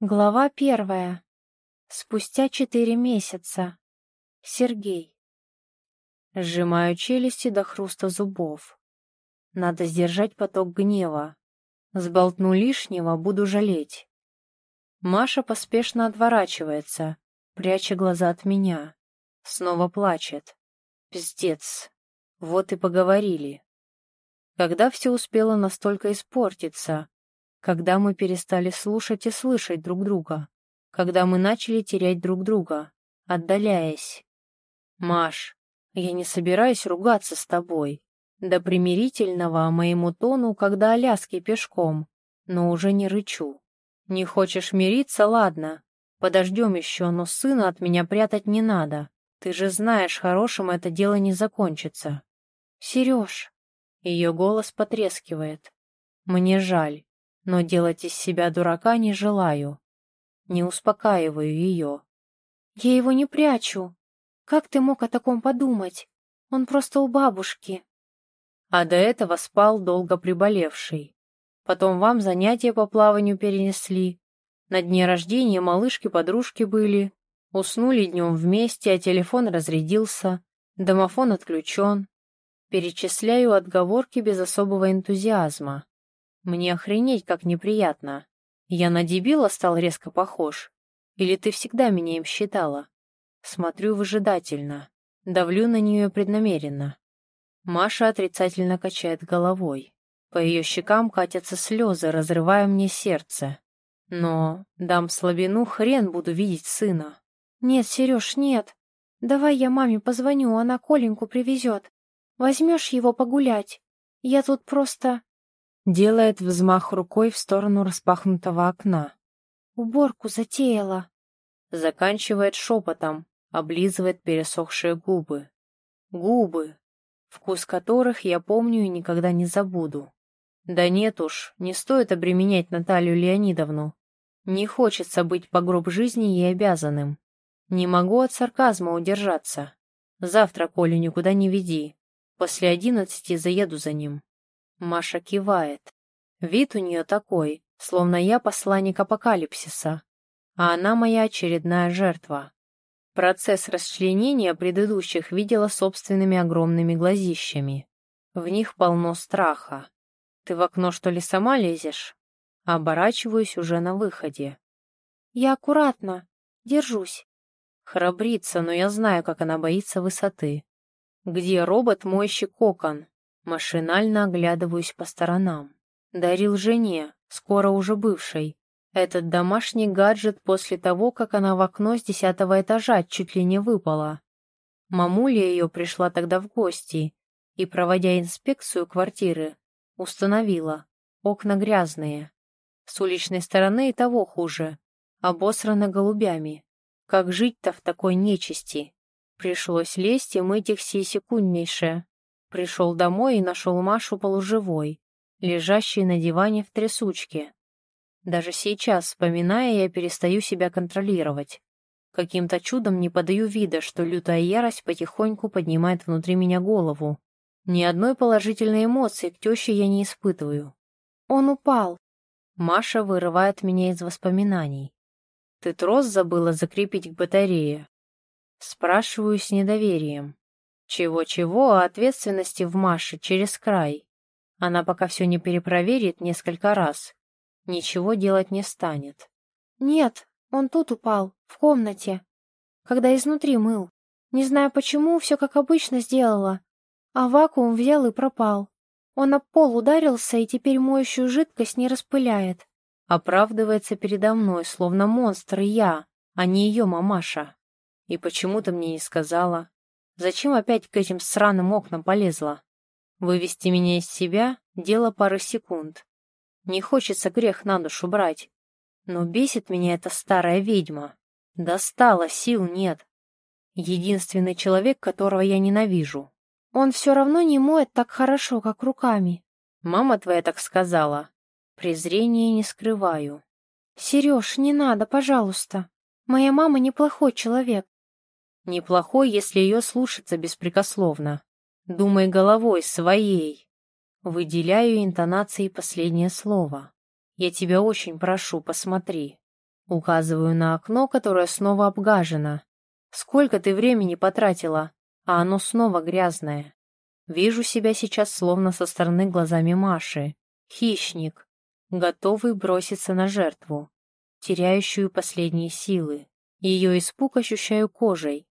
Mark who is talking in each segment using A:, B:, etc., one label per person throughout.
A: Глава первая. Спустя четыре месяца. Сергей. Сжимаю челюсти до хруста зубов. Надо сдержать поток гнева. Сболтну лишнего, буду жалеть. Маша поспешно отворачивается, пряча глаза от меня. Снова плачет. Пиздец. Вот и поговорили. Когда все успело настолько испортиться, когда мы перестали слушать и слышать друг друга, когда мы начали терять друг друга, отдаляясь. Маш, я не собираюсь ругаться с тобой. До примирительного моему тону, когда Аляски пешком, но уже не рычу. Не хочешь мириться, ладно. Подождем еще, но сына от меня прятать не надо. Ты же знаешь, хорошим это дело не закончится. Сереж. Ее голос потрескивает. Мне жаль но делать из себя дурака не желаю. Не успокаиваю ее. Я его не прячу. Как ты мог о таком подумать? Он просто у бабушки. А до этого спал долго приболевший. Потом вам занятия по плаванию перенесли. На дне рождения малышки-подружки были. Уснули днем вместе, а телефон разрядился. Домофон отключен. Перечисляю отговорки без особого энтузиазма. Мне охренеть как неприятно. Я на дебила стал резко похож? Или ты всегда меня им считала? Смотрю выжидательно. Давлю на нее преднамеренно. Маша отрицательно качает головой. По ее щекам катятся слезы, разрывая мне сердце. Но дам слабину, хрен буду видеть сына. Нет, Сереж, нет. Давай я маме позвоню, она Коленьку привезет. Возьмешь его погулять. Я тут просто... Делает взмах рукой в сторону распахнутого окна. «Уборку затеяла!» Заканчивает шепотом, облизывает пересохшие губы. Губы, вкус которых я помню и никогда не забуду. Да нет уж, не стоит обременять Наталью Леонидовну. Не хочется быть по гроб жизни ей обязанным. Не могу от сарказма удержаться. Завтра Колю никуда не веди. После одиннадцати заеду за ним. Маша кивает. Вид у нее такой, словно я посланник апокалипсиса, а она моя очередная жертва. Процесс расчленения предыдущих видела собственными огромными глазищами. В них полно страха. Ты в окно что ли сама лезешь? Оборачиваюсь уже на выходе. Я аккуратно, держусь. Храбрится, но я знаю, как она боится высоты. Где робот-мойщик окон? Машинально оглядываюсь по сторонам. Дарил жене, скоро уже бывшей. Этот домашний гаджет после того, как она в окно с десятого этажа чуть ли не выпала. Мамуля ее пришла тогда в гости и, проводя инспекцию квартиры, установила. Окна грязные. С уличной стороны и того хуже. Обосраны голубями. Как жить-то в такой нечисти? Пришлось лезть и мыть их секунднейшее. Пришел домой и нашел Машу полуживой, лежащей на диване в трясучке. Даже сейчас, вспоминая, я перестаю себя контролировать. Каким-то чудом не подаю вида, что лютая ярость потихоньку поднимает внутри меня голову. Ни одной положительной эмоции к теще я не испытываю. Он упал. Маша вырывает меня из воспоминаний. Ты трос забыла закрепить к батарее? Спрашиваю с недоверием. Чего-чего, а ответственности в Маше через край. Она пока все не перепроверит несколько раз. Ничего делать не станет. Нет, он тут упал, в комнате. Когда изнутри мыл. Не знаю почему, все как обычно сделала. А вакуум взял и пропал. Он об пол ударился и теперь моющую жидкость не распыляет. Оправдывается передо мной, словно монстр я, а не ее мамаша. И почему ты мне не сказала? Зачем опять к этим сраным окнам полезла? Вывести меня из себя — дело пары секунд. Не хочется грех на душу брать. Но бесит меня эта старая ведьма. Достала, сил нет. Единственный человек, которого я ненавижу. Он все равно не моет так хорошо, как руками. Мама твоя так сказала. Презрение не скрываю. Сереж, не надо, пожалуйста. Моя мама неплохой человек. Неплохой, если ее слушаться беспрекословно. Думай головой, своей. Выделяю интонацией последнее слово. Я тебя очень прошу, посмотри. Указываю на окно, которое снова обгажено. Сколько ты времени потратила, а оно снова грязное. Вижу себя сейчас словно со стороны глазами Маши. Хищник, готовый броситься на жертву, теряющую последние силы. Ее испуг ощущаю кожей.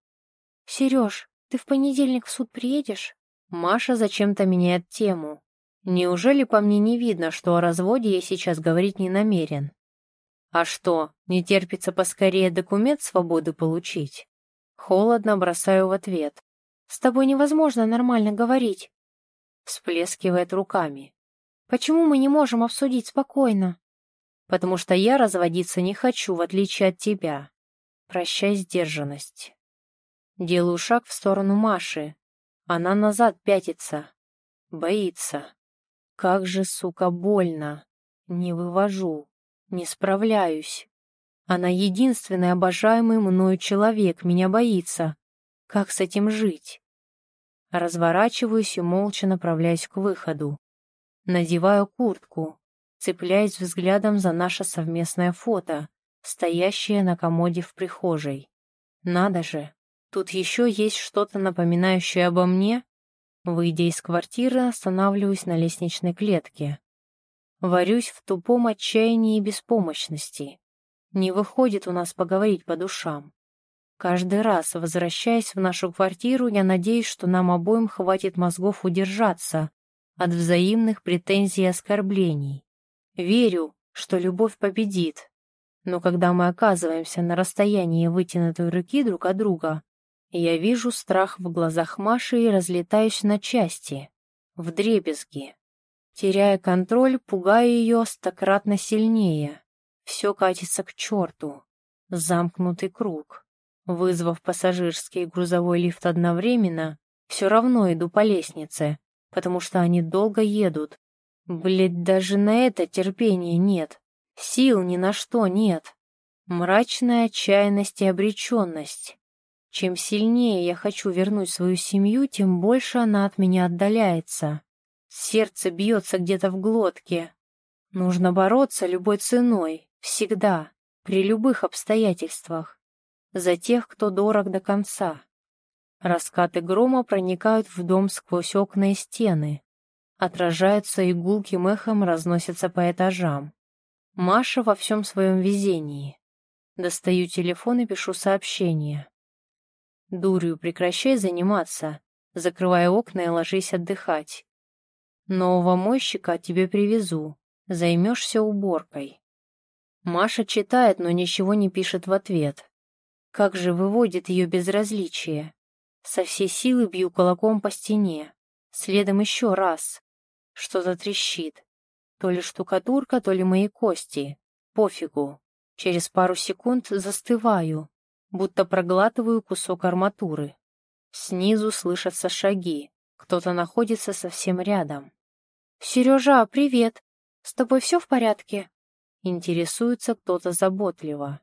A: «Сереж, ты в понедельник в суд приедешь?» Маша зачем-то меняет тему. Неужели по мне не видно, что о разводе я сейчас говорить не намерен? А что, не терпится поскорее документ свободы получить? Холодно бросаю в ответ. С тобой невозможно нормально говорить. Всплескивает руками. Почему мы не можем обсудить спокойно? Потому что я разводиться не хочу, в отличие от тебя. Прощай сдержанность. Делаю шаг в сторону Маши. Она назад пятится. Боится. Как же, сука, больно. Не вывожу. Не справляюсь. Она единственный обожаемый мною человек, меня боится. Как с этим жить? Разворачиваюсь и молча направляюсь к выходу. Надеваю куртку, цепляясь взглядом за наше совместное фото, стоящее на комоде в прихожей. Надо же, тут еще есть что-то напоминающее обо мне. Выйдя из квартиры, останавливаюсь на лестничной клетке. Варюсь в тупом отчаянии и беспомощности. Не выходит у нас поговорить по душам. Каждый раз, возвращаясь в нашу квартиру, я надеюсь, что нам обоим хватит мозгов удержаться от взаимных претензий и оскорблений. Верю, что любовь победит. Но когда мы оказываемся на расстоянии вытянутой руки друг от друга, я вижу страх в глазах Маши и разлетаюсь на части, в дребезги. Теряя контроль, пугая ее стократно сильнее. Все катится к черту. Замкнутый круг. Вызвав пассажирский и грузовой лифт одновременно, все равно иду по лестнице, потому что они долго едут. Блядь, даже на это терпения нет. Сил ни на что нет. Мрачная отчаянность и обреченность. Чем сильнее я хочу вернуть свою семью, тем больше она от меня отдаляется. Сердце бьется где-то в глотке. Нужно бороться любой ценой, всегда, при любых обстоятельствах за тех, кто дорог до конца. Раскаты грома проникают в дом сквозь окна и стены, отражаются и гулким эхом разносятся по этажам. Маша во всем своем везении. Достаю телефон и пишу сообщение. Дурью прекращай заниматься, закрывай окна и ложись отдыхать. Нового мойщика тебе привезу, займешься уборкой. Маша читает, но ничего не пишет в ответ. Как же выводит ее безразличие. Со всей силы бью кулаком по стене. Следом еще раз. Что-то трещит. То ли штукатурка, то ли мои кости. Пофигу. Через пару секунд застываю, будто проглатываю кусок арматуры. Снизу слышатся шаги. Кто-то находится совсем рядом. «Сережа, привет! С тобой все в порядке?» Интересуется кто-то заботливо.